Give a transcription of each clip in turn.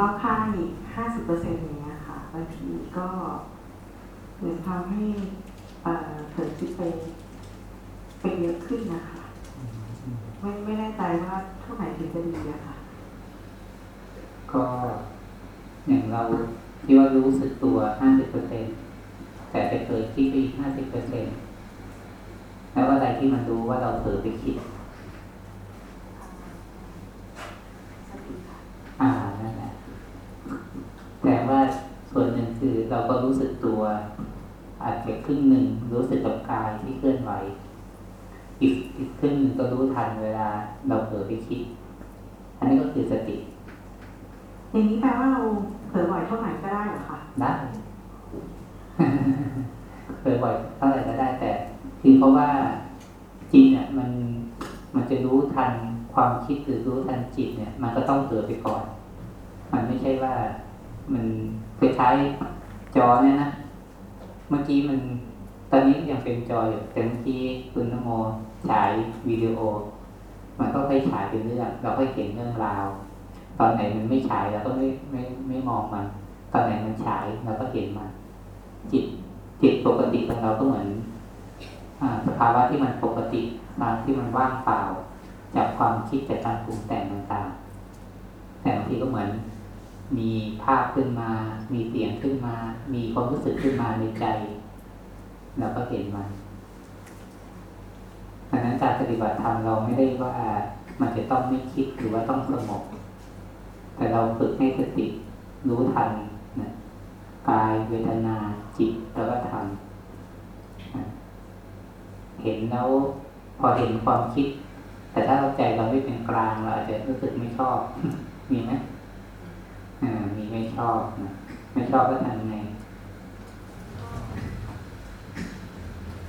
รอบข้างอีกห้าสิบเปอร์เซ็นต์อย่างเงี้ยค่ะบางทีก็เหมือนทำให้เผลอคิดไปไปเยอะขึ้นนะคะ ไม่ไม่แน่ใจว่าเท่าไหร่ถึงจะดีอะค่ะ ก็อย่างเราที่ว่ารู้สึกตัวห้าสิบเปอร์เซ็นแต่ไปเผลอคิดไปอีกห้าสิบเปอร์เซ็นแล้วอะไรที่มันรู้ว่าเราเผลอไปคิด สติค่ะ อ่านั่นแหละแต่ว่าส่วนหนึ่งคือ เราก็รู้สึกตัว อาจจะครึ่งหนึ่งรู้สึกกับกายที่เคลื่อนไหว อีกอีกครึ่งหนึ่งก็รู้ทันเวลาเราเผลอไปคิด อันนี้ก็คือสติอย่างนี้แปลว่าเราเผลอบ่อยเท่าไหร่ก็ได้เหรอคะได้เผลอบ่อยเท่าไหร่ก็ได้แต่คือเพราะว่าจิตเนี่ยมันมันจะรู้ทันความคิดหรือรู้ทันจิตเนี่ย มันก็ต้องเผลอไปก่อน มันไม่ใช่ว่ามันคล้ายๆ จอเนี่ยนะ เมื่อกี้มัน ตอนนี้ยังเป็นจออยู่แต่เมื่อกี้คุณนโมฉายวิดีโอ มันก็ค่อยฉายเป็นเรื่องเราก็เห็นเรื่องราว ตอนไหนมันไม่ฉายเราก็ไม่ไม่ไม่มองมัน ตอนไหนมันฉายเราก็เห็นมัน จิตจิตปกติของเราก็เหมือนอาสภาวะที่มันปกติบางที่มันว่างเปล่า จากความคิดจากการปรุงแต่งต่างๆแต่บางทีก็เหมือน มีภาพขึ้นมา มีเสียงขึ้นมา มีความรู้สึกขึ้นมาในใจ เราก็เห็นมันดังนั้นการปฏิบัติธรรมเราไม่ได้ว่ามันจะต้องไม่คิดหรือว่าต้องสงบแต่เราฝึกให้สติรู้ทันนะกายเวทนาจิตแล้วก็ทำนะเห็นแล้วพอเห็นความคิด แต่ถ้าเราใจเราไม่เป็นกลางเราอาจจะรู้สึกไม่ชอบ มีไหม มีไม่ชอบนะไม่ชอบก็ทำไง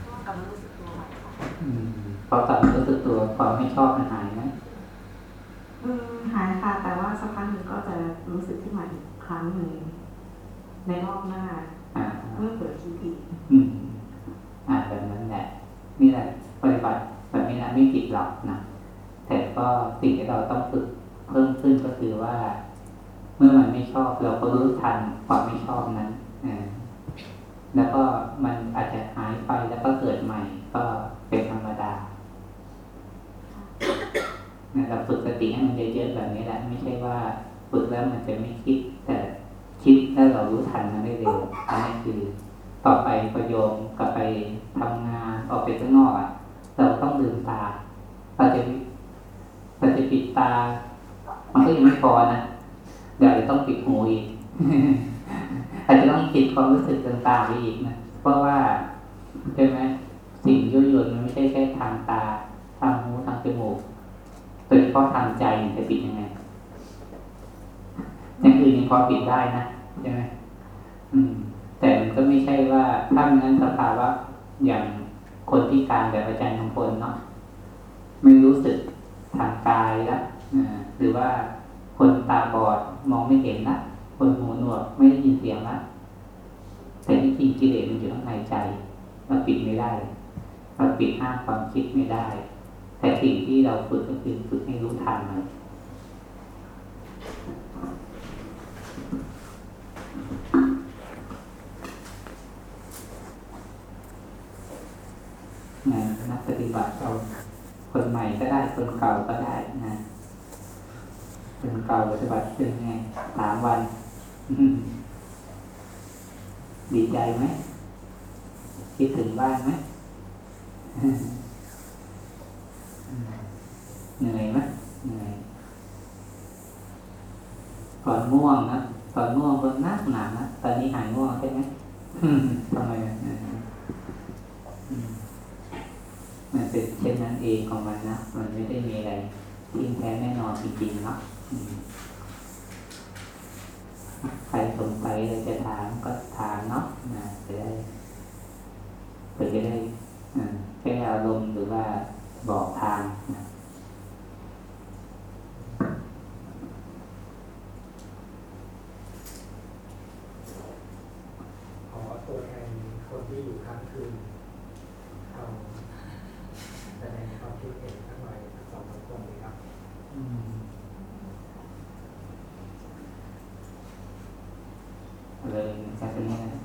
ก็กลับมารู้สึกตัวใหม่ค่ะอืมพอกลับมารู้สึกตัวความไม่ชอบมันหายไหมอืมหายค่ะ แต่ว่าสักพักหนึ่งก็จะรู้สึกขึ้นมาอีกครั้งหนึ่งในรอบหน้าอ่าเมื่อเปิดคิดอีกอืมอ่าแบบนั้นแหละนี่แหละปฏิบัติแบบนี้นะไม่ผิดหรอกนะแต่ก็สิ่งที่เราต้องฝึกเพิ่มขึ้นก็คือว่าเมื่อมันไม่ชอบเราก็รู้ทันความไม่ชอบนั้นแล้วก็มันอาจจะหายไปแล้วก็เกิดใหม่ ก็เป็นธรรมดาเราฝึกสติให้มันเยอะๆแบบนี้แหละไม่ใช่ว่าฝึกแล้วมันจะไม่คิด แต่คิดแล้วเรารู้ทันมันได้เร็วอันนี้คือ ต่อไปประโยมกลับไปทำงานออกไปข้างนอกอะเราต้องลืมตาเราจะเราจะปิดตา มันก็ยังไม่พอนะ ดี๋ยวจะต้องปิดหูอีกอาจจะต้องปิดความรู้สึกต่างๆไปอีกนะเพราะว่าใช่ไหมสิ่งยั่วยวนมันไม่ใช่แค่ทางตา ทางหูทางจมูกโดยเฉพาะทางใจมันจะปิดยังไงอย่างอื่นยังพอปิดได้นะใช่ไหมอืม แต่มันก็ไม่ใช่ว่าถ้ามันนั้นสภาวะอย่างคนพิการแบบอาจารย์ของพลเนาะไม่รู้สึกทางกายละอ่าหรือว่า คนตาบอดมองไม่เห็นละคนหูหนวกไม่ได้ยินเสียงละแต่ที่จริงกิเลสมันอยู่ข้างในใจเราปิดไม่ได้เราปิดห้ามความคิดไม่ได้ แต่สิ่งที่เราฝึกก็คือฝึกให้รู้ทันมันนะนักปฏิบัติเราคนใหม่ก็ได้คนเก่าก็ได้นะ เก่าปฏิบัติเป็นไงสามวัน ดีใจไหม คิดถึงบ้านไหมเหนื่อยไหมเหนื่อยก่อนง่วงนะก่อนง่วงเบิ่งนักหนานะตอนนี้หายง่วงใช่ไหมทำไมมันเป็นเช่นนั้นเองของมันนะ มันไม่ได้มีอะไรที่แท้แน่นอนจริงๆเนาะ ใครสงสัยอะไรจะถามก็ถามเนาะนะจะได้เพื่อจะได้อ่าแก้อารมณ์หรือว่าบอกทางนะ ที่อยู่ค้างคืนเอาแสดงความคิดเห็นสักหน่อยสักสองสามคนดีครับ อืมเลยจากตรงนี้นะ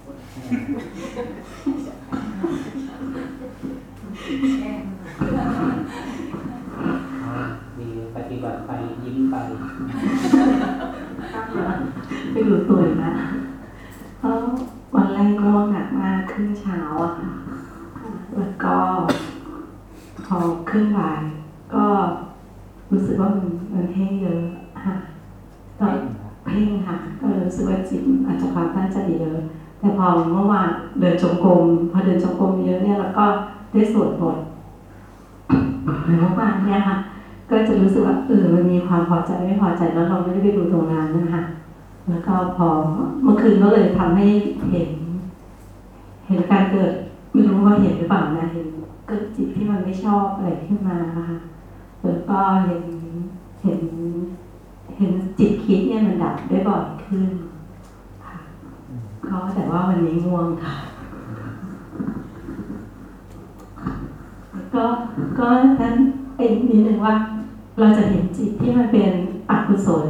อ๋อดีปฏิบัติไปยิ้มไป ไปรู้ตัวอีกนะเพราะวันแรกง่วงหนักมากครึ่งเช้าอะค่ะ แล้วก็ พอครึ่งบ่ายก็รู้สึกว่ามันมันแห้งเยอะค่ะตอนเพ่งค่ะ ก็เลยรู้สึก ว่าจิตอาจจะความตั้งใจเยอะ แต่พอเมื่อวานเดินจงกรมพอเดินจงกรมเยอะเนี่ยแล้วก็ได้สวดบทเมือนเมื่อวานเนี่ยค่ะ ก็จะรู้สึกว่าเออมันมีความพอใจไม่พอใจแล้วเราไม่ได้ไปดูตรงนั้นนะคะแล้วก็พอเมื่อคืนก็เลยทำให้เห็น เห็นการเกิดไม่รู้ว่าเห็นหรือเปล่านะเห็นเกิดจิตที่มันไม่ชอบอะไรขึ้นมานะคะแล้วก็เห็นเห็นเห็นจิตคิดเนี่ยมันดับได้บ่อยขึ้น ก็แต่ว่าวันนี้ง่วงค่ะ ก็ก็นั้นเอ็นนิดนึงว่า เราจะเห็นจิตที่มันเป็นอกุศล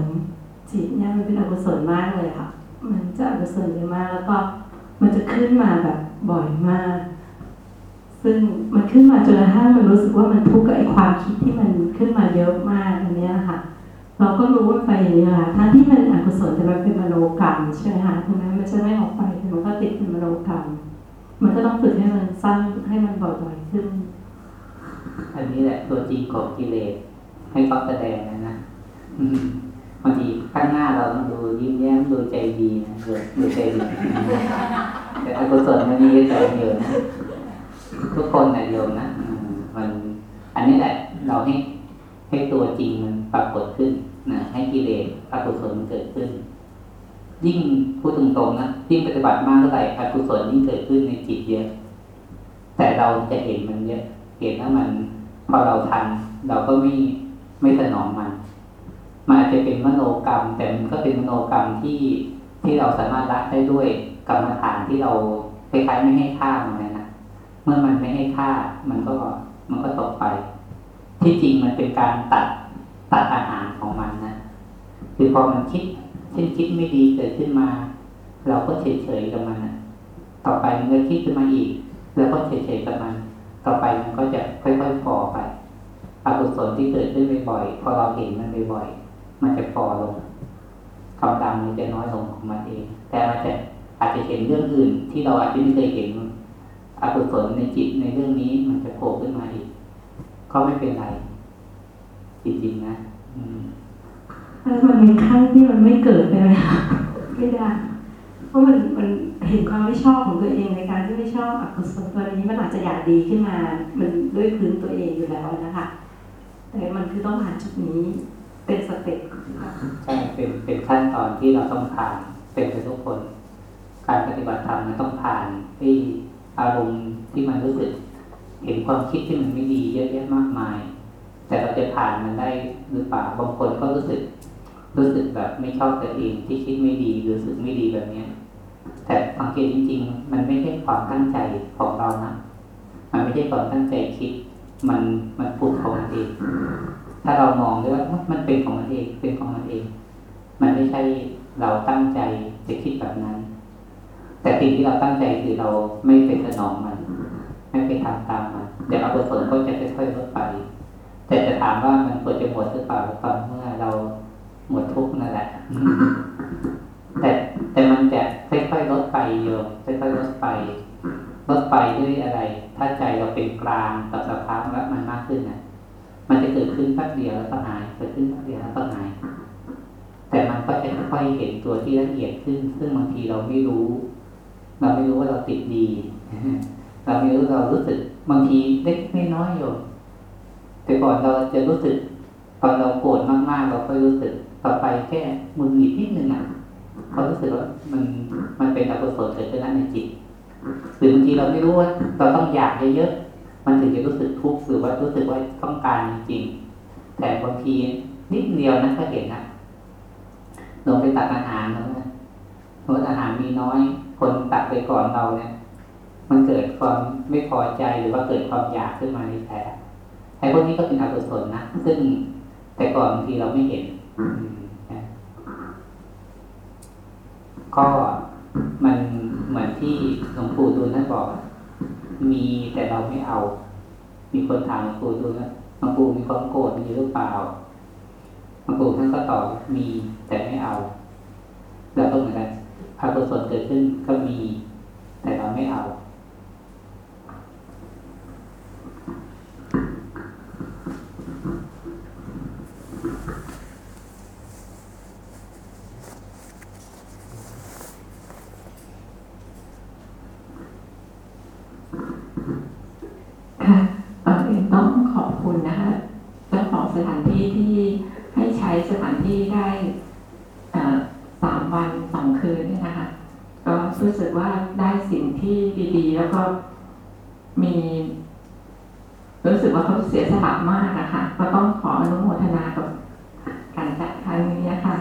จิตเนี่ยมันเป็นอกุศลมากเลยค่ะ มันจะอกุศลเยอะมากแล้วก็มันจะขึ้นมาแบบบ่อยมาก ซึ่งมันขึ้นมาจนกระทั่งมันรู้สึกว่ามันทุกข์กับไอ้ความคิดที่มันขึ้นมาเยอะมากอันเนี้ยค่ะ เราก็รู้ว่าไปอย่างนี้ค่ะทั้งที่มันอกุศลแต่มันเป็นมโนกรรมใช่ไหมคะถึงแม้มันจะไม่ออกไปแต่มันก็ติดเป็นมโนกรรม มันก็ต้องฝึกให้มันสร้างให้มันบ่อยๆขึ้น อันนี้แหละตัวจริงของกิเลสให้เขาแสดงนะนะมบางทีข้างหน้าเราต้องดูยิ้มแย้มดูใจดีนะดูดูใจดีแต่อกุศลมันมีแต่เดียวนะทุกคนนะโยมนะมัน อันนี้แหละเราให้ ให้ตัวจริงมันปรากฏขึ้นนะให้กิเลสอกุศลมันเกิดขึ้น ยิ่งพูดตรงๆนะยิ่งปฏิบัติมากเท่าไหร่อกุศลยิ่งเกิดขึ้นในจิตเยอะ แต่เราจะเห็นมันเยอะเห็นว่ามันพอเราทันเราก็ไม่ไม่สนองมันมันอาจจะเป็นมโนกรรม แต่มันก็เป็นมโนกรรมที่ที่เราสามารถละได้ด้วยกรรมฐานที่เราคล้ายๆไม่ให้ค่ามันนะนะเมื่อมันไม่ให้ค่ามันก็มันก็ตกไป ที่จริงมันเป็นการตัดตัดอาหารของมันนะคือพอมันคิดเช่นคิดไม่ดีเกิดขึ้นมา เราก็เฉยๆกับมันนะต่อไปมันก็คิดขึ้นมาอีกเราก็เฉยๆกับมัน ต่อไปมันก็จะค่อยๆฟอไปอกุศลที่เกิดขึ้นบ่อยๆพอเราเห็นมันบ่อยๆมันจะฟอลงความดำมันจะน้อยลงของมันเอง แต่มันจะอาจจะเห็นเรื่องอื่น ที่เราอาจจะไม่เคยเห็นอกุศลในจิตในเรื่องนี้มันจะโผล่ขึ้นมาอีก ก็ไม่เป็นไร จริงๆนะอืมถ้ามันมีขั้นที่มันไม่เกิดไปเลยค่ะไม่ได้ เพราะมันมันเห็นความไม่ชอบของตัวเองในการที่ไม่ชอบอกุศลตัวนี้มันอาจจะอยากดีขึ้นมา มันด้วยพื้นตัวเองอยู่แล้วนะคะ แต่มันคือต้องผ่านจุดนี้เป็นสเต็ปค่ะใช่เป็นเป็นขั้นตอนที่เราต้องผ่านเป็นไปทุกคน การปฏิบัติธรรมมันต้องผ่านที่อารมณ์ที่มันรู้สึก เห็นความคิดที่มันไม่ดีเยอะแยะมากมาย แต่เราจะผ่านมันได้หรือเปล่าบางคนก็รู้สึก รู้สึกแบบไม่ชอบตัวเองที่คิดไม่ดีรู้สึกไม่ดีแบบเนี้ยแต่สังเกตจริง ๆ มันไม่ใช่ความตั้งใจของเรานะมันไม่ใช่ความตั้งใจคิด มันมันพูดของมันเอง ถ้าเรามองด้วยว่ามันเป็นของมันเอง เป็นของมันเอง มันไม่ใช่เราตั้งใจจะคิดแบบนั้น แต่สิ่งที่เราตั้งใจคือเราไม่ไปสนองมัน ไม่ไปทำตามมันเดี๋ยวอกุศลก็จะค่อยๆลดไป แต่จะถามว่ามันควรจะหมดหรือเปล่าตอนเมื่อเราหมดทุกข์นั่นแหละ แต่แต่มันจะค่อยๆลดไปโยมค่อยๆลดไปลดไปด้วยอะไร ถ้าใจเราเป็นกลางกับสภาวมันมากขึ้นนะมันจะเกิดขึ้นแป๊บเดียวแล้วก็หายเกิดขึ้นแป๊บเดียวแล้วก็หายแต่มันก็จะค่อยๆเห็นตัวที่ละเอียดขึ้น ซึ่งบางทีเราไม่รู้ เราไม่รู้ว่าเราติดดี เราม่รู้เรารู้สึกบางทีเล็กไม่น้อยโยมแต่ก่อนเราจะรู้สึกตอนเราโกรธมากๆ เราค่อยรู้สึกต่อไปแค่มึนหงิดนิดนึงอะเขารู้สึกว่ามันมันเป็นอกุศลเกิดขึ้นแล้วในจิตหรือบางทีเราไม่รู้ว่าเราต้องอยากเยอะๆมันถึงจะรู้สึกทุกข์หรือว่ารู้สึกว่าต้องการจริงๆแต่บางทีนิดเดียวนะก็เห็นนะลงไปตักอาหารแล้วนะสมมติอาหารมีน้อย คนตักไปก่อนเราเนี่ย มันเกิดความไม่พอใจหรือว่าเกิดความอยากขึ้นมาในแผลไอ้พวกนี้ก็เป็นอกุศลนะซึ่งแต่ก่อนบางทีเราไม่เห็นนะก็มันเหมือนที่หลวงปู่ดูลท่านบอก มีแต่เราไม่เอา มีคนถามหลวงปู่ดูลนะหลวงปู่มีความโกรธมีหรือเปล่าหลวงปู่ท่านก็ตอบมีแต่ไม่เอาเราก็เหมือนกันอกุศลเกิดขึ้นก็มี แต่เราไม่เอา ค่ะก่อนอื่นต้องขอบคุณนะคะเจ้าของสถานที่ที่ให้ใช้สถานที่ได้สามวันสองคืนเนี่ยนะคะ ก็รู้สึกว่าได้สิ่งที่ดีๆ แล้วก็มี รู้สึกว่าเขาเสียสละมากนะคะก็ต้องขออนุ โมทนากับการจัดครั้งนี้ค่ะ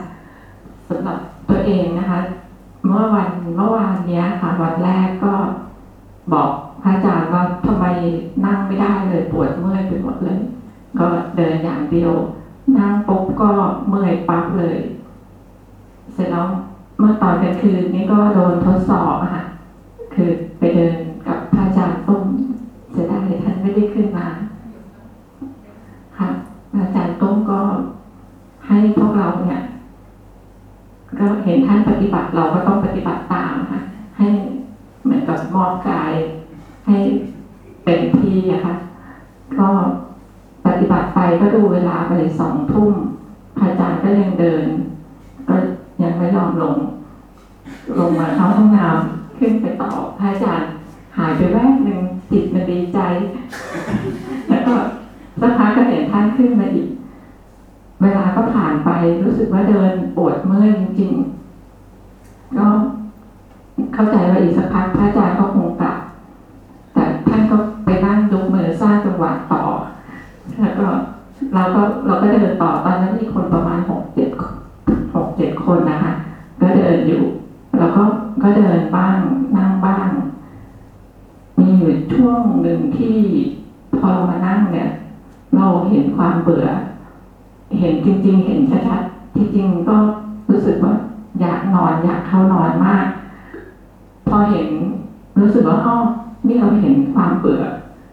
สำหรับตัวเองนะคะ เมื่อวันเมื่อวานเนี้ยค่ะวันแรกก็บอกพระอาจารย์ว่าทำไมนั่งไม่ได้เลยปวดเมื่อยไปหมดเลย ก็เดินอย่างเดียวนั่งปุ๊บก็เมื่อยปั๊บเลย เสร็จแล้วเมื่อตอนกลางคืนนี้ก็โดนทดสอบอะค่ะ คือไปเดินกับพระอาจารย์ตุ้มเสียดายท่านไม่ได้ขึ้นมา ค่ะอาจารย์ตุ้ม ก็ให้พวกเราเนี่ยก็เห็นท่านปฏิบัติเราก็ต้องปฏิบัติตามค่ะให้เหมือนกับมอบกาย ให้เป็นที่อะค่ะก็ปฏิบัติไปก็ดูเวลาไปสองทุ่มพระอาจารย์ก็ยังเดิน ก็ยังไม่ยอมลง ลงมาเข้าห้องน้ำขึ้นไปต่อพระอาจารย์หายไปแวบหนึ่งจิตมันดีใจ แล้วก็สักพักก็เห็นท่านขึ้นมาอีก เวลาก็ผ่านไปรู้สึกว่าเดินปวดเมื่อยจริงๆ ก็เข้าใจว่าอีกสักพักพระอาจารย์ก็คงกลับ แต่ท่านก็ไปนั่งยกมือสร้างจังหวะต่อ แล้วก็เราก็เราก็เดินต่อตอนนั้นมีคนประมาณหกเจ็ดหกเจ็ดคนนะคะ ก็เดินอยู่ แล้วก็ก็เดินบ้างนั่งบ้าง มีอยู่ช่วงหนึ่งที่พอเรามานั่งเนี่ย เราเห็นความเบื่อ เห็นจริง ๆ เห็นชัดๆที่จริงก็รู้สึกว่า อยากนอนอยากเข้านอนมาก พอเห็นรู้สึกว่าอ๋อนี่เราเห็นความเบื่อ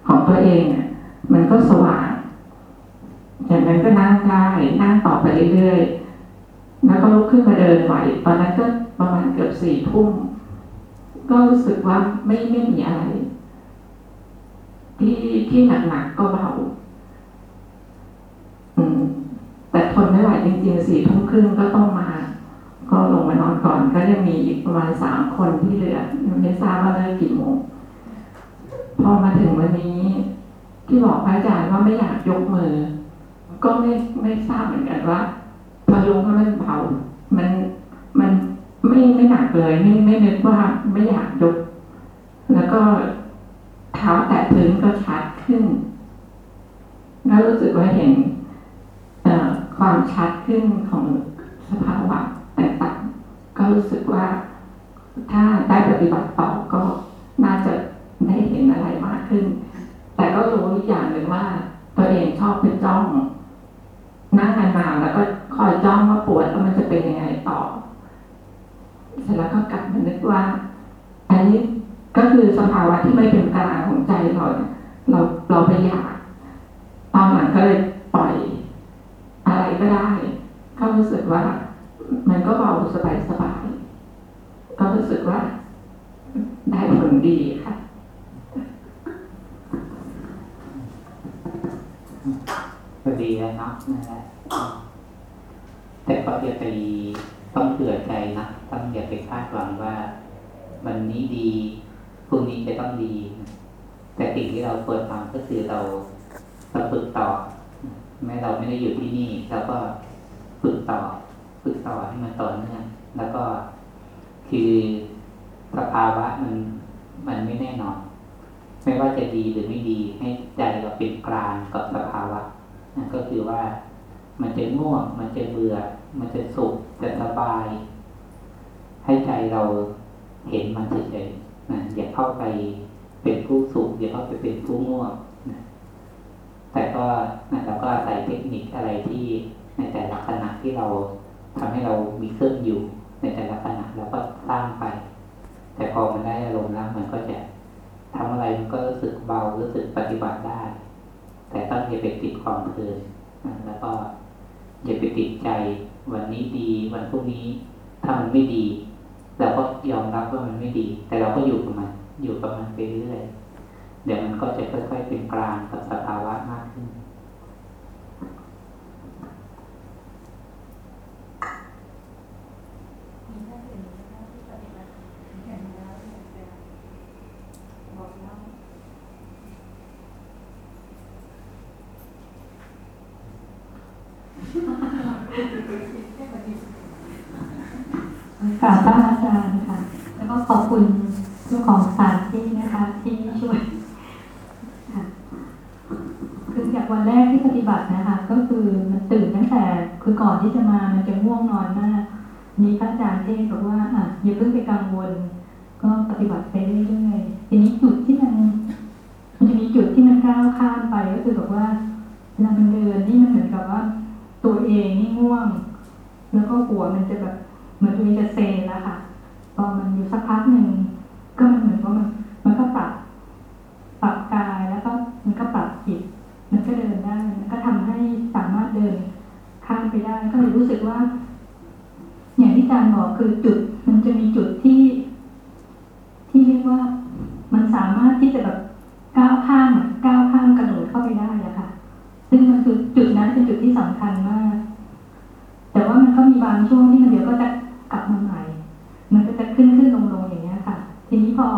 ของตัวเองเนี่ยมันก็สว่างจากนั้นก็นั่งได้นั่งต่อไปเรื่อยๆแล้วก็ลุกขึ้นมาเดินไหวตอนนั้นก็ประมาณเกือบสี่ทุ่มก็รู้สึกว่าไม่ไม่มีอะไร ที่ที่หนักๆก็เบาอืม แต่ทนไม่ไหวจริงๆสี่ทุ่มครึ่งก็ต้องมา ก็ลงมานอนก่อนก็ยังมีอีกประมาณสามคนที่เหลือยังไม่ทราบว่าเลิกกี่โมงพอมาถึงวันนี้ที่บอกพระอาจารย์ว่าไม่อยากยกมือ ก็ไม่ไม่ทราบเหมือนกันว่าพอรู้ว่ามันเบามันมันไม่ไม่หนักเลยไม่ไม่นึกว่าไม่อยากยก แล้วก็เท้าแตะพื้นก็ชัดขึ้นแล้วรู้สึกว่าเห็น ความชัดขึ้นของสภาวะต่างๆ ก็รู้สึกว่าถ้าได้ปฏิบัติต่อก็น่าจะได้เห็นอะไรมากขึ้น แต่ก็รู้อีกอย่างหนึ่งว่า ตัวเองชอบเป็นจ้องนั่งนานๆแล้วก็คอยจ้องว่าปวดแล้วมันจะเป็นยังไงต่อ เสร็จแล้วก็กลับมานึกว่า อันนี้ก็คือสภาวะที่ไม่เป็นกลางของใจเราเนี่ยเราเราไปอยากตอนหลังก็เลยปล่อย อะไรก็ได้ ก็รู้สึกว่า มันก็เบาสบายสบาย ก็รู้สึกว่า ได้ผลดีค่ะก็ดีแล้วเนาะนั่นแหละแต่ก็อย่าไปต้องเผื่อใจนะต้องอย่าไปคาดหวังว่าวันนี้ดีพรุ่งนี้จะต้องดี แต่สิ่งที่เราควรทำก็คือเราเราฝึกต่อ เราไม่ได้อยู่ที่นี่เราก็ฝึกต่อฝึกต่อให้มันต่อเนื่องแล้วก็คือสภาวะมันมันไม่แน่นอน ไม่ว่าจะดีหรือไม่ดีให้ใจเราเป็นกลางกับสภาวะนั่นก็คือว่ามันจะง่วง มันจะเบื่อ มันจะสุขจะสบาย ให้ใจเราเห็นมันเฉยๆนะอย่าเข้าไปเป็นผู้สุขเดี๋ยวก็ไปเป็นผู้ง่วง แต่ก็เราก็อาศัยเทคนิคอะไรที่ในแต่ละขณะที่เราทำให้เรามีเครื่องอยู่ ในแต่ละขณะเราก็สร้างไป แต่พอมันได้อารมณ์แล้วมันก็จะทำอะไรมันก็รู้สึกเบารู้สึกปฏิบัติได้ แต่ต้องอย่าไปติดความเพลินแล้วก็อย่าไปติดใจวันนี้ดีวันพรุ่งนี้ถ้ามันไม่ดี เราก็ยอมรับว่ามันไม่ดี แต่เราก็อยู่กับมันอยู่กับมันไปเรื่อย เดี๋ยวมันก็จะค่อยๆเป็นกลางกับสภาวะมากขึ้นมีท่านอื่นไคือก่อนที่จะมามันจะง่วงนอนมาก มีพระอาจารย์เทศบอกว่าอะอย่าเพิ่งไปกังวล ก็ปฏิบัติไปเรื่อยๆทีนี้จุดที่มันมันจะมีจุดที่มันก้าวข้ามไปก็คือบอกว่าเวลามันเดินนี่มันเหมือนกับว่า ตัวเองนี่ง่วง แล้วก็หัวมันจะแบบเหมือนตัวเองจะเซแล้วค่ะพอมันอยู่สักพักหนึ่งก็มันเหมือนว่ามันมันก็ปรับปรับกายแล้วก็มันก็ปรับจิต มันก็เดินได้ มันก็ทำให้สามารถเดิน ข้ามไปได้ก็เลยรู้สึกว่า อย่างที่อาจารย์บอกคือจุด มันจะมีจุดที่ ที่เรียกว่ามันสามารถที่จะแบบก้าวข้ามก้าวข้ามกระโดดเข้าไปได้อะค่ะ ซึ่งมันคือจุดนั้นเป็นจุดที่สำคัญมาก แต่ว่ามันก็มีบางช่วงที่มันเดี๋ยวก็จะกลับมาใหม่ มันก็จะขึ้นขึ้นลงลงอย่างเงี้ยค่ะ ทีนี้พอ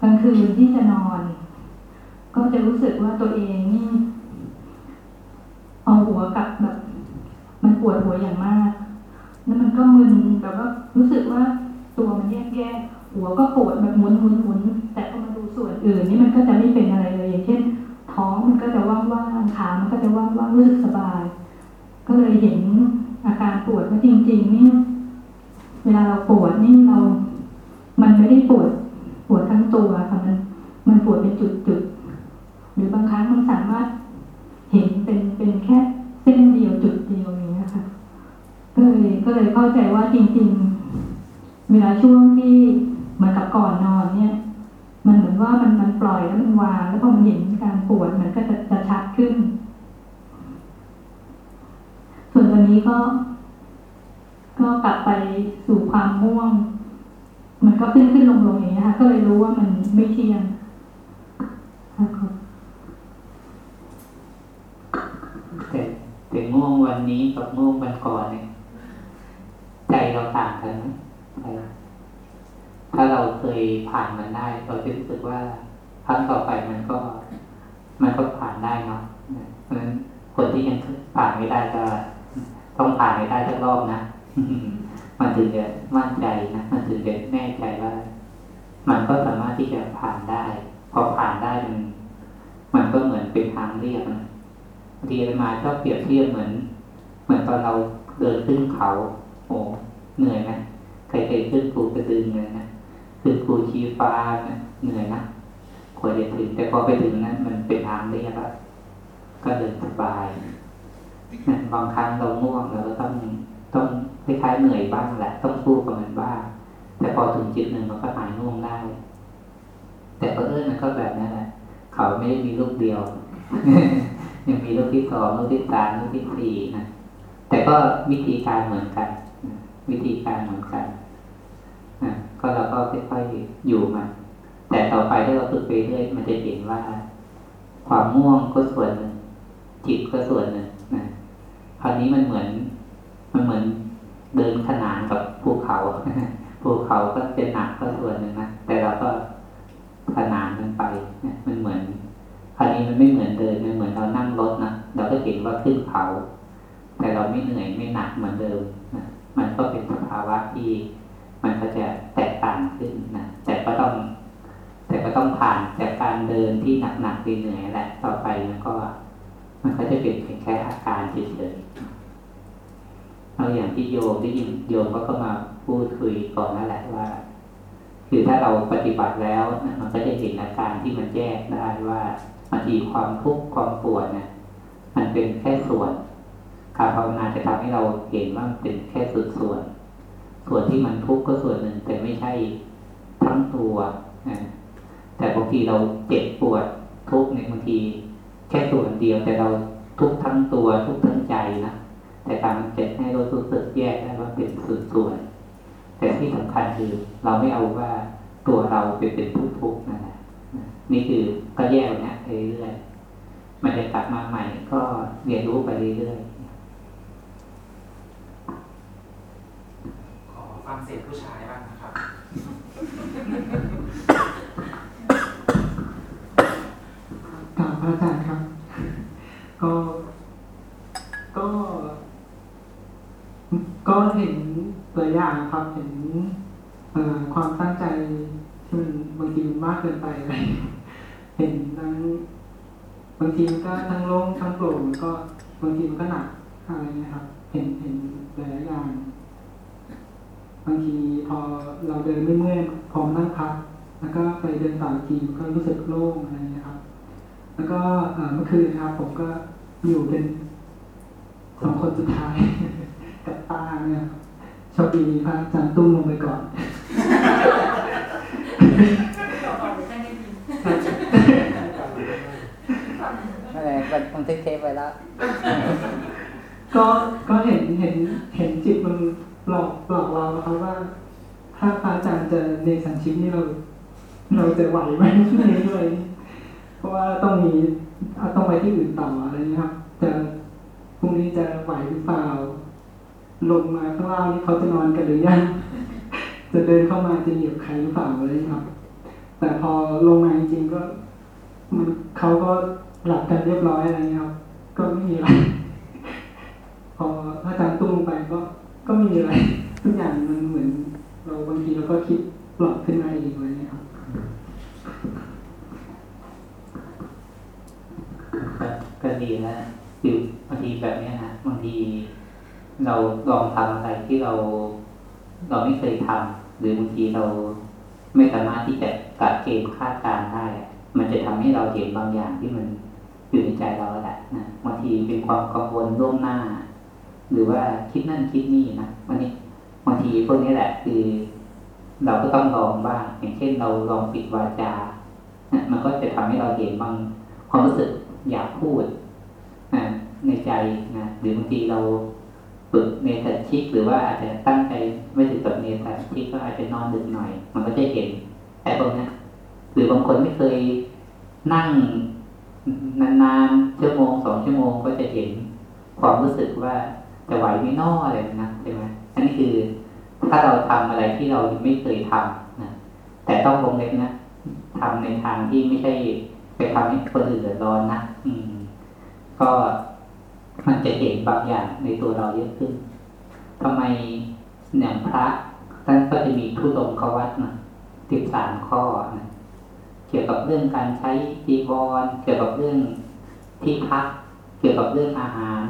กลางคืนที่จะนอน ก็จะรู้สึกว่าตัวเองนี่เอาหัวกลับแบบ มันปวดหัวอย่างมาก แล้วมันก็มึนแบบว่ารู้สึกว่าตัวมันแยกแยกๆหัวก็ปวดแบบหมุนหมุนหมุนแต่พอมาดูส่วนอื่น นี่มันก็จะไม่เป็นอะไรเลย อย่างเช่น ท้องมันก็จะว่างๆขามันก็จะว่างๆ รู้สึกสบาย ก็เลยเห็นอาการปวดว่าจริง ๆ นี่เวลาเราปวดนี่เรา มันไม่ได้ปวด ปวดทั้งตัวค่ะมัน มันปวดเป็นจุดๆหรือบางครั้งมันสามารถเห็นเป็นเป็นแค่เส้นเดียวจุดเดียวอย่างเงี้ยค่ะก็เลยก็เลยเข้าใจว่าจริง ๆ เวลาช่วงที่เหมือนกับก่อนนอนเนี่ย มันเหมือนว่ามันมันปล่อยแล้วมันวางแล้วพอมันเห็นการปวดมันก็จะจะชัดขึ้น ส่วนวันนี้ก็ ก็กลับไปสู่ความม่วง มันก็ขึ้นขึ้นลงลงอย่างเงี้ค่ะ ก็เลยรู้ว่ามันไม่เที่ยงค่ะขอบแต่แต่ง่วงวันนี้กับง่วงวันก่อนเนี่ยใจเราต่างกันไหมถ้าเราเคยผ่านมันได้เราจะรู้สึกว่าครั้งต่อไปมันก็ มันก็ผ่านได้เนาะเพราะฉะนั้นคนที่ยังผ่านไม่ได้ก็ ต้องผ่านให้ได้สักรอบนะมันถึงจะมั่นใจนะมันถึงจะแน่ใจว่า มันก็สามารถที่จะผ่านได้ พอผ่านได้มันมันก็เหมือนเป็นทางเรียบนะบางทีอาตมาชอบเปรียบเทียบเหมือน เหมือนตอนเราเดินขึ้นเขาโอ้เหนื่อยไหมใครเคยขึ้นภูกระดึงเลยนะขึ้นภูชีฟ้านะเหนื่อยนะกว่าจะถึงแต่พอไปถึงนั้น มันเป็นทางเรียบอะก็เดินสบาย บางครั้งเราง่วงเราก็ต้องต้องคล้ายๆเหนื่อยบ้างแหละ ต้องสู้กับมันบ้างแต่พอถึงจุดหนึ่งมันก็หายง่วงได้ แต่ก็เออมันก็แบบนั้นแหละเขาไม่ได้มีลูกเดียว ยังมีลูกที่สองลูกที่สามลูกที่สี่นะแต่ก็วิธีการเหมือนกันวิธีการเหมือนกันนะก็เราก็ค่อยๆอยู่มันแต่ต่อไปถ้าเราฝึกไปเรื่อยมันจะเห็นว่า ความง่วงก็ส่วนหนึ่งจิตก็ส่วนหนึ่ง วนี้มันเหมือน มันเหมือนเดินขนานกับภูเขาภูเขาก็เป็นหนักก็ส่วนหนึ่งนะแต่เราก็ขนานมันไปมันเหมือนคราวนี้มันไม่เหมือนเดินมันเหมือนเรานั่งรถนะเราก็เห็นว่าขึ้นเขา แต่เราไม่เหนื่อยไม่หนักเหมือนเดิมนะมันก็เป็นสภาวะที่มันก็จะแตกต่างขึ้นนะแต่ก็ต้อง แต่ก็ต้องผ่านจากการเดินที่หนักๆเหนื่อยแหละต่อไปมันก็ มันก็จะเป็นเพียงแค่อาการเฉยๆเอาอย่างที่โยมได้ยินโยมก็ก็มาพูดคุยก่อนนั่นแหละว่า คือถ้าเราปฏิบัติแล้วมันก็จะเห็นอาการที่มันแยกได้ว่าบางทีความทุกข์ความปวดเนี่ยมันเป็นแค่ส่วนการภาวนาจะทำให้เราเห็นว่ามันเป็นแค่ส่วนส่วน ส่วนที่มันทุกข์ก็ส่วนหนึ่งแต่ไม่ใช่ทั้งตัวนะแต่บางทีเราเจ็บปวดทุกข์เนี่ยบางที แค่ส่วนเดียวแต่เราทุกทั้งตัวทุกทั้งใจนะแต่การเจ็บให้เรารู้สึกแยกได้ว่าเป็นส่วนๆแต่ที่สำคัญคือเราไม่เอาว่าตัวเราเป็นเป็นผู้ทุกข์นั่นแหละนี่คือก็แยกนะไปเรื่อยๆมันจะกลับมาใหม่ก็เรียนรู้ไปเรื่อยๆ ขอฟังเสียงผู้ชายบ้างนะครับ กราบพระอาจารย์ครับ ก็ ก็ ก็เห็นางครับเห็นความตั้งใจที่มันบางทีมันมากเกินไปอะไรเห็นทั้งบางทีมันก็ทั้งโล่งทั้งโปร่งก็บางทีมันก็หนักอะไรเงี้ยครับ เห็นเห็นหลายอย่างบางทีพอเราเดินเมื่อยๆพอมนั่งพักแล้วก็ไปเดินต่ออีกทีก็รู้สึกโล่งอะไรเงี้ยครับ แล้วก็เมื่อคืนนะครับ ผมก็อยู่เป็นสองคนสุดท้ายกับตาเนี่ย ชคดีพระอาจารย์ตุ้มลงไปก่อนไม่เป็นไรบันทึกเทปไว้แล้ว ก็ก็เห็นเห็นเห็นจิตมันหลอกหลอกเราครับว่า ถ้าพระอาจารย์จะในสันชิปนี่เรา เราจะไหวไหมด้วยเพราะว่าต้องมีเอาต้องไปที่อื่นต่ออะไรเงี้ยครับจะพรุ่งนี้จะไหวหรือเปล่า ลงมาข้างล่างนี่เขาจะนอนกันหรือยังจะเดินเข้ามาจะเหยียบใครหรือเปล่าอะไรเงี้ยครับ แต่พอลงมาจริงๆก็ มันเขาก็หลับกันเรียบร้อยอะไรเงี้ยครับ ก็ไม่มีอะไร พออาจารย์ตุ้มลงไปก็ก็ไม่มีอะไรทุกอย่างมันเหมือนเราบางทีเราก็คิดปลอบขึ้นมาเองอะไรเงี้ยครับก็ดีนะคือบางทีแบบเนี้ยนะบางที เราลองทำอะไรที่เราเราไม่เคยทำหรือบางทีเราไม่สามารถที่จะกัดเกณฑ์คาดการได้ มันจะทำให้เราเห็นบางอย่างที่มันอยู่ในใจเราแหละนะบางทีเป็นความกังวลล่วงหน้า หรือว่าคิดนั่นคิดนี่นะวันนี้บางทีพวกนี้แหละคือ เราก็ต้องลองบ้าง อย่างเช่นเราลองปิดวาจานะมันก็จะทำให้เราเห็นบางความรู้สึกอยากพูดนะในใจนะหรือบางทีเรา ฝึกเนสัชิกหรือว่าอาจจะตั้งใจไม่ถึงกับเนสัชิกก็อาจจะนอนดึกหน่อย มันก็จะเห็น แต่พวกนี้หรือบางคนไม่เคยนั่งนานๆชั่วโมงสองชั่วโมงก็จะเห็นความรู้สึกว่าจะไหวไม่นออะไรนะใช่ไหมอันนี้คือถ้าเราทำอะไรที่เราไม่เคยทำนะแต่ต้องวงเล็บนะทำในทางที่ไม่ใช่ไปทำให้คนอื่นเดือดร้อนนะอืม ก็ มันจะเห็นบางอย่างในตัวเราเยอะขึ้นทำไมอย่างพระท่านก็จะมีทุดงควัตนะสิบสามข้อนะเกี่ยวกับเรื่องการใช้จีวร เกี่ยวกับเรื่องที่พัก เกี่ยวกับเรื่องอาหาร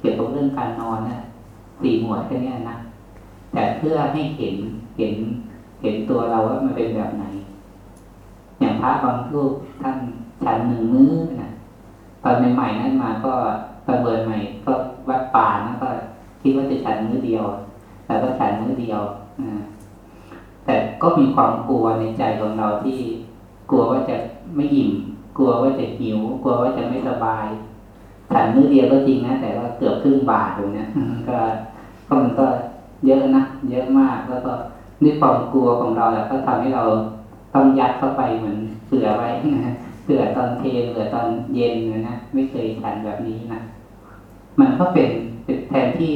เกี่ยวกับเรื่องการนอนนะสี่หมวดแค่นี้นะแต่เพื่อให้เห็นเห็นเห็นตัวเราว่ามันเป็นแบบไหน อย่างพระบางรูปท่านฉันหนึ่งมื้อนะตอนใหม่ๆนั้นมาก็ ตอนเบิร์ใหม่ก็วัดป่านะก็คิดว่าจะฉันมื้อเดียว แต่ก็ฉันมื้อเดียวนะแต่ก็มีความกลัวในใจของเราที่กลัวว่าจะไม่อิ่ม กลัวว่าจะหิว กลัวว่าจะไม่สบายฉันมื้อเดียวก็จริงนะแต่ว่าเกือบครึ่งบาทตรงเนี้ยก็ก็มันก็เยอะนะเยอะมากแล้วก็ด้วยความกลัวของเราแหละก็ทำให้เราต้องยัดเข้าไปเหมือนเสือไว้นะเสือตอนเทเสือตอนเย็นนะไม่เคยฉันแบบนี้นะ มันก็เป็นแทนที่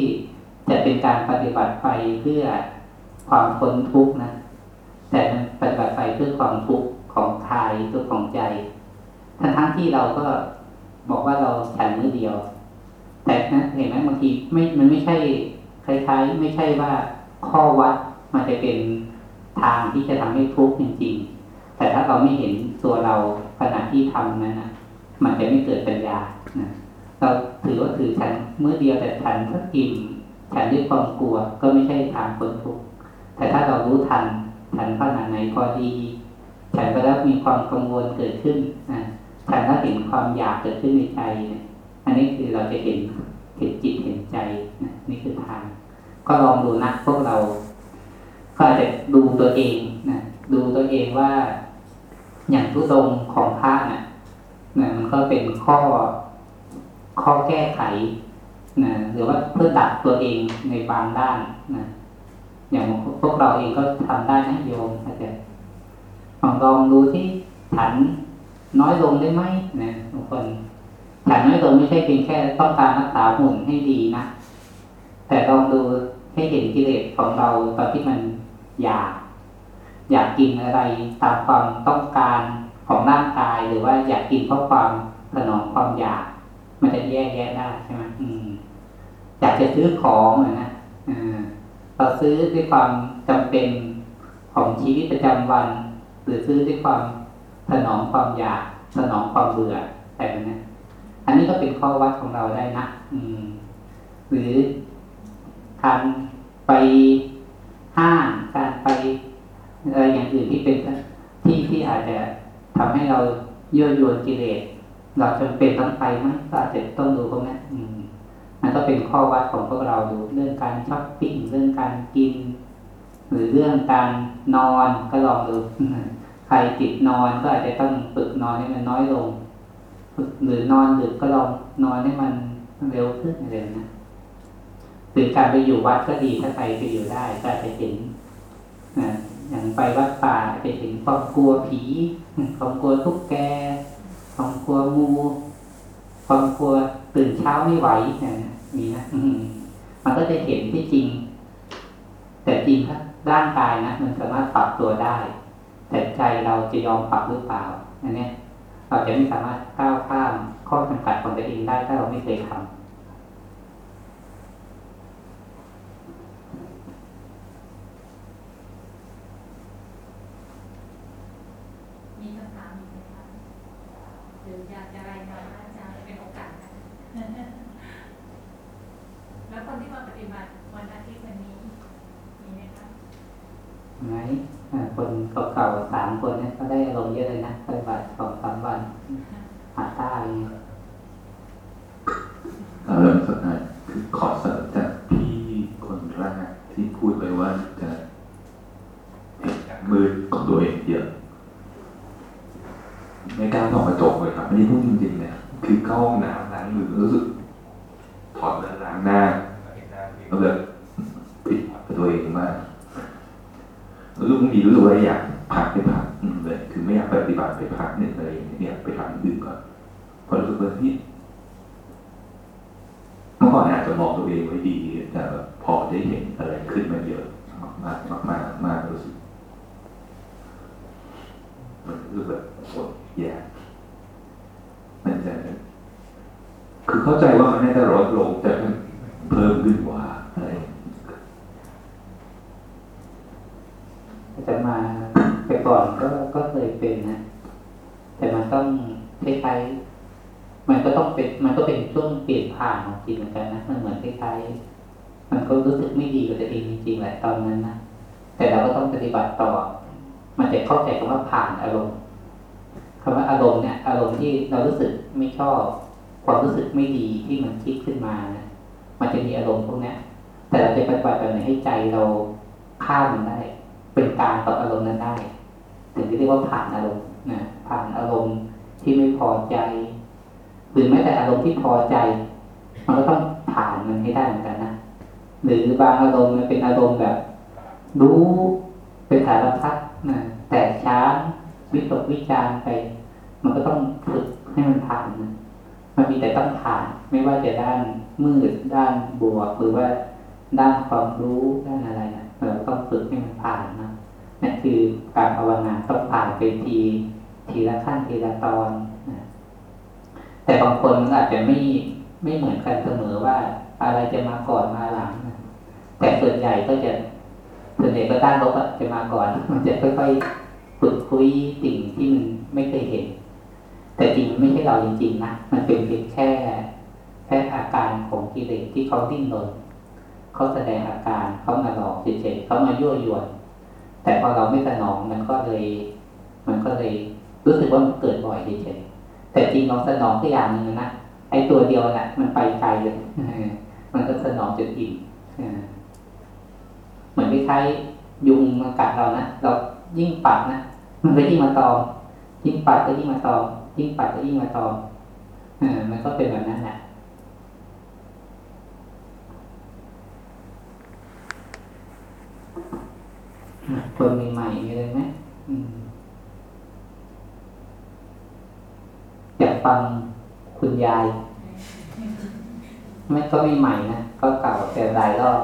จะเป็นการปฏิบัติไปเพื่อความพ้นทุกข์นะ แต่มันปฏิบัติไปเพื่อความทุกข์ของกายทุกข์ของใจ ทั้งทั้งที่เราก็บอกว่าเราฉันมือเดียว แต่นะเห็นไหมบางทีไม่มันไม่ใช่คล้ายๆ ไม่ใช่ว่าข้อวัดมันจะเป็นทางที่จะทำให้ทุกข์จริงๆ แต่ถ้าเราไม่เห็นตัวเราขณะที่ทำนั้นนะมันจะไม่เกิดปัญญานะ เราถือว่าถือฉันเมื่อเดียวแต่ฉันถ้าอิ่มฉันด้วยความกลัวก็ไม่ใช่ทางพ้นทุกข์แต่ถ้าเรารู้ทันฉันขนาดไหนพอดีฉันไปแล้วมีความกังวลเกิดขึ้นนะฉันถ้าเห็นความอยากเกิดขึ้นในใจเนี่ยอันนี้คือเราจะเห็นเห็นจิตเห็นใจนะนี่คือทาง ก็ลองดูนะพวกเราก็อาจจะดูตัวเองนะดูตัวเองว่าอย่างทุดงของพระน่ะนะมันก็เป็นข้อ ข้อแก้ไขนะหรือว่าเพื่อดัดตัวเองในบางด้านนะอย่างพวกเราเองก็ทำได้นะโยมอาจจะลองลองดูที่ฉันน้อยลงได้ไหมนะบางคนฉันน้อยลงไม่ใช่เพียงแค่ต้องการรักษาหุ่นให้ดีนะแต่ลองดูให้เห็นกิเลสของเราตอนที่มันอยาก อยากกินอะไรตามความต้องการของร่างกายหรือว่าอยากกินเพราะความสนองความอยาก มันจะแยกแยะได้ใช่ไหมอยากจะซื้อของนะเราซื้อด้วยความจำเป็นของชีวิตประจำวัน หรือซื้อด้วยความสนองความอยากสนองความเบื่อแต่แบบนี้อันนี้ก็เป็นข้อวัดของเราได้นะอืม หรือการไปห้างการไปอะไรอย่างอื่นที่เป็นที่ที่อาจจะทำให้เรายั่วยวนกิเลส เราจำเป็นต้องไปไหมก็อาจจะต้องดูพวกนี้อืมมันก็เป็นข้อวัดของพวกเราดูเรื่องการช้อปปิ้งเรื่องการกิน หรือเรื่องการนอนก็ลองดูใครติดนอนก็อาจจะต้องฝึกนอนให้มันน้อยลงฝึกหรือนอนดึกก็ลองนอนให้มันเร็วขึ้นอะไรนะหรือการไปอยู่วัดก็ดีถ้าใครไปอยู่ได้ก็อาจจะเห็นนะอย่างไปวัดป่าอาจจะเห็นความกลัวผีความกลัวทุกแก ความกลัวงูความกลัวตื่นเช้าไม่ไหวเนี่ยมีนะมันก็จะเห็นที่จริง แต่จริงครับร่างกายนะมันสามารถปรับตัวได้ แต่ใจเราจะยอมปรับหรือเปล่าอันนี้เราจะไม่สามารถก้าวข้ามข้อจำกัดของตัวเองได้ถ้าเราไม่เคยทำ มีคำถามอีกไหมคะหรืออยากจะรายงานพระอาจารย์เป็นโอกาสนะแล้วคนที่มาปฏิบัติวันอาทิตย์วันนี้ มีไหมคะ ไหมอ่าคนเก่าๆสามคนเนี่ยก็ได้ลงเยอะเลย นะปฏิบัติสองสามวันหาต้าอะไรเงี้ย เริ่มสนใจคือขอเสริมจากพี่คนแรกที่พูดไปว่าจะเห็นแสงมืดของตัวเองเยอะ ไม่กล้าส่องกระจกเลยครับไม่ได้พูดจริงๆเนี่ยคือเข้าห้องน้ำล้างมือรู้สึกถอดเสื้อล้างหน้าแล้วแบบปิดตัวเองมากรู้สึกบางทีรู้สึกว่าอยากพักไปพักอืมเลย คือไม่อยากปฏิบัติไปพักหนึ่งอะไรอย่างเงี้ยอยากไปทำอย่างอื่นก่อนเพราะรู้สึกว่าที่ เมื่อก่อนอาจจะมองตัวเองไว้ดี แต่แบบพอได้เห็นอะไรขึ้นมาเยอะมากมากมากมากรู้สึกมันรู้สึกแบบโอดแย่มันจะคือเข้าใจว่ามันน่าจะลดลงแต่มันเพิ่มขึ้นกว่าอะไร อาจารย์มาแต่ก่อนก็ก็ เคยนะ แต่มันต้องคล้ายๆมันก็ต้องเป็น มันก็เป็นช่วงเปลี่ยนผ่านของจิตเหมือนกันนะ มันเหมือนคล้ายๆมันก็รู้สึกไม่ดีกับตัวเองจริงๆแหละตอนนั้นนะ แต่เราก็ต้องปฏิบัติต่อ มันจะเข้าใจคำว่าผ่านอารมณ์คำว่าอารมณ์เนี่ย อารมณ์ที่เรารู้สึกไม่ชอบ ความรู้สึกไม่ดีที่มันคิดขึ้นมานะมันจะมีอารมณ์พวกนี้แต่เราจะปฏิบัติแบบไหนให้ใจเราข้ามมันได้ เป็นกลารต่ออารมณ์นั้นได้ ถึงจะเรียกว่าผ่านอารมณ์นะผ่านอารมณ์ที่ไม่พอใจหรือแม้แต่อารมณ์ที่พอใจ มันก็ต้องผ่านมันให้ได้เหมือนกันนะหรือบางอารมณ์มันเป็นอารมณ์แบบ รู้เป็นสารพัดนะแต่ช้าวิตกวิจารไป มันก็ต้องฝึกให้มันผ่านนะมันมีแต่ต้องผ่าน ไม่ว่าจะด้านมืดด้านบวกหรือว่าด้านความรู้ด้านอะไรนะเราต้องฝึกให้มันผ่านนะ นั่นคือการภาวนาต้องผ่านไปทีทีละขั้นทีละตอนนะแต่บางคนมันอาจจะไม่ไม่เหมือนกันเสมอว่าอะไรจะมาก่อนมาหลังนะแต่ส่วนใหญ่ก็จะส่วนใหญ่ก็ด้านลบจะมาก่อน มันจะค่อยๆฝึกคุยสิ่งที่มันไม่เคยเห็น แต่จริงมันไม่ใช่เราจริงๆนะมันเป็นเพียงแค่แค่อาการของกิเลสที่เขาดิ้นรนเขาแสดงอาการเขามาหลอกเฉยๆเขามายั่วยวน แต่พอเราไม่สนองมันก็เลย มันก็เลยรู้สึกว่ามันเกิดบ่อยเฉยๆแต่จริงเราสนองแค่อย่างหนึ่งนะไอ้ตัวเดียวน่ะมันไปไกลเลยมันก็สนองจนอิ่มเหมือนคล้ายๆยุงมากัดเรานะเรายิ่งปัดนะมันก็ยิ่งมาตอมยิ่งปัดก็ยิ่งมาตอมยิ่งปัดก็ยิ่งมาตอมมันก็เป็นแบบนั้นแหละ คนใหม่ๆมีเลยไหมอืมอยากฟังคุณยาย ไม่ก็ไม่ใหม่นะก็เก่าแต่หลายรอบ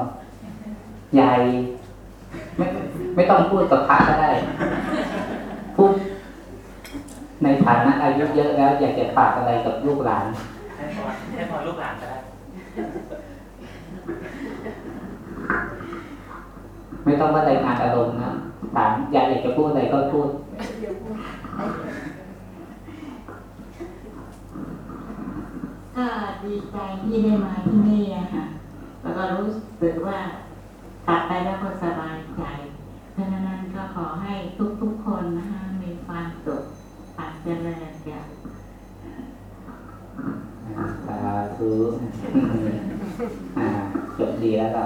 ยายไม่ไม่ต้องพูดกับพระก็ได้พูดในฐานะอายุเยอะแล้ว อยากจะฝากอะไรกับลูกหลานให้พรให้พรลูกหลานก็ได้ ไม่ต้องว่ารายงานอารมณ์นะถามยายอยากจะพูดอะไรก็พูดก็ดีใจที่ได้มาที่นี่อะค่ะ แล้วก็รู้สึกว่ากลับไปแล้วก็สบายใจเพราะฉะนั้นก็ขอให้ทุกๆคนนะคะมีความสุขอาจเจริญจ้ะสาธุอ่าจบดีแล้วเรา